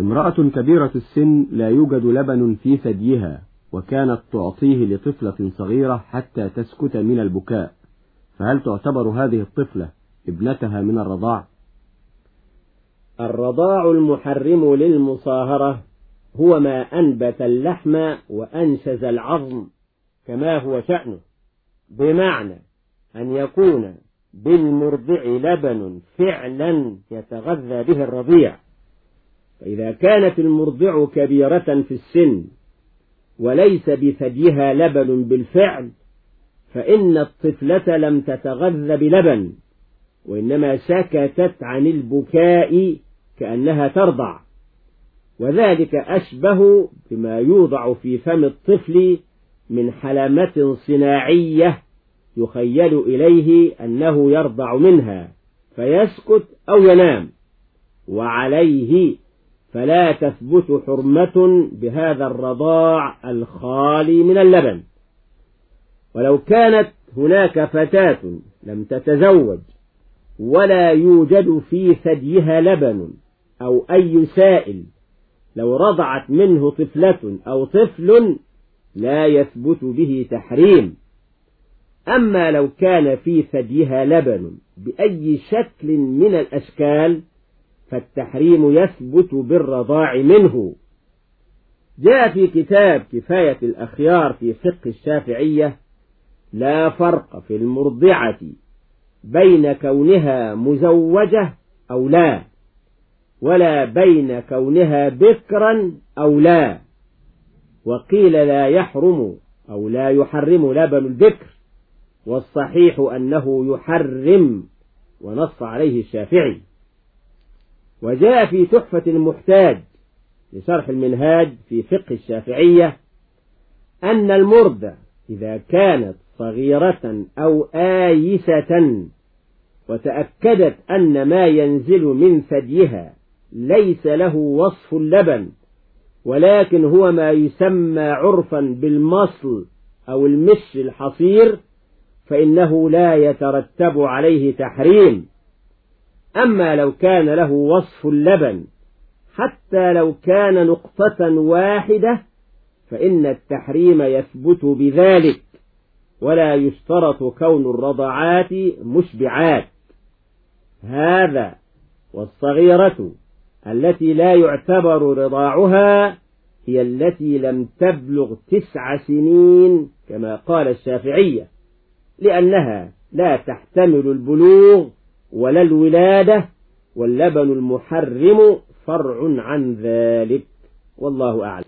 امرأة كبيرة السن لا يوجد لبن في ثديها وكانت تعطيه لطفلة صغيرة حتى تسكت من البكاء. فهل تعتبر هذه الطفلة ابنتها من الرضاع؟ الرضاع المحرم للمصاهرة هو ما أنبت اللحم وأنشز العظم كما هو شأنه. بمعنى أن يكون بالمرضع لبن فعلا يتغذى به الرضيع. فإذا كانت المرضع كبيرة في السن وليس بثديها لبن بالفعل فإن الطفلة لم تتغذى بلبن وإنما سكتت عن البكاء كأنها ترضع. وذلك أشبه بما يوضع في فم الطفل من حلمة صناعية يخيل إليه أنه يرضع منها فيسكت أو ينام وعليه فلا تثبت حرمة بهذا الرضاع الخالي من اللبن. ولو كانت هناك فتاة لم تتزوج ولا يوجد في ثديها لبن أو أي سائل لو رضعت منه طفلة أو طفل لا يثبت به تحريم. أما لو كان في ثديها لبن بأي شكل من الأشكال فالتحريم يثبت بالرضاع منه. جاء في كتاب كفاية الأخيار في فقه الشافعية لا فرق في المرضعة بين كونها مزوجة أو لا ولا بين كونها بكرا أو لا. وقيل لا يحرم أو لا يحرم لبن البكر والصحيح أنه يحرم ونص عليه الشافعي. وجاء في تحفة المحتاج لشرح المنهاج في فقه الشافعية أن المرضى إذا كانت صغيرة أو آيسة وتأكدت أن ما ينزل من ثديها ليس له وصف اللبن ولكن هو ما يسمى عرفا بالمصل أو المش الحصير فإنه لا يترتب عليه تحريم. أما لو كان له وصف اللبن حتى لو كان نقطة واحدة فإن التحريم يثبت بذلك ولا يشترط كون الرضعات مشبعات. هذا والصغيرة التي لا يعتبر رضاعها هي التي لم تبلغ تسع سنين كما قال الشافعية لأنها لا تحتمل البلوغ ولا الولادة واللبن المحرم فرع عن ذلك. والله أعلم.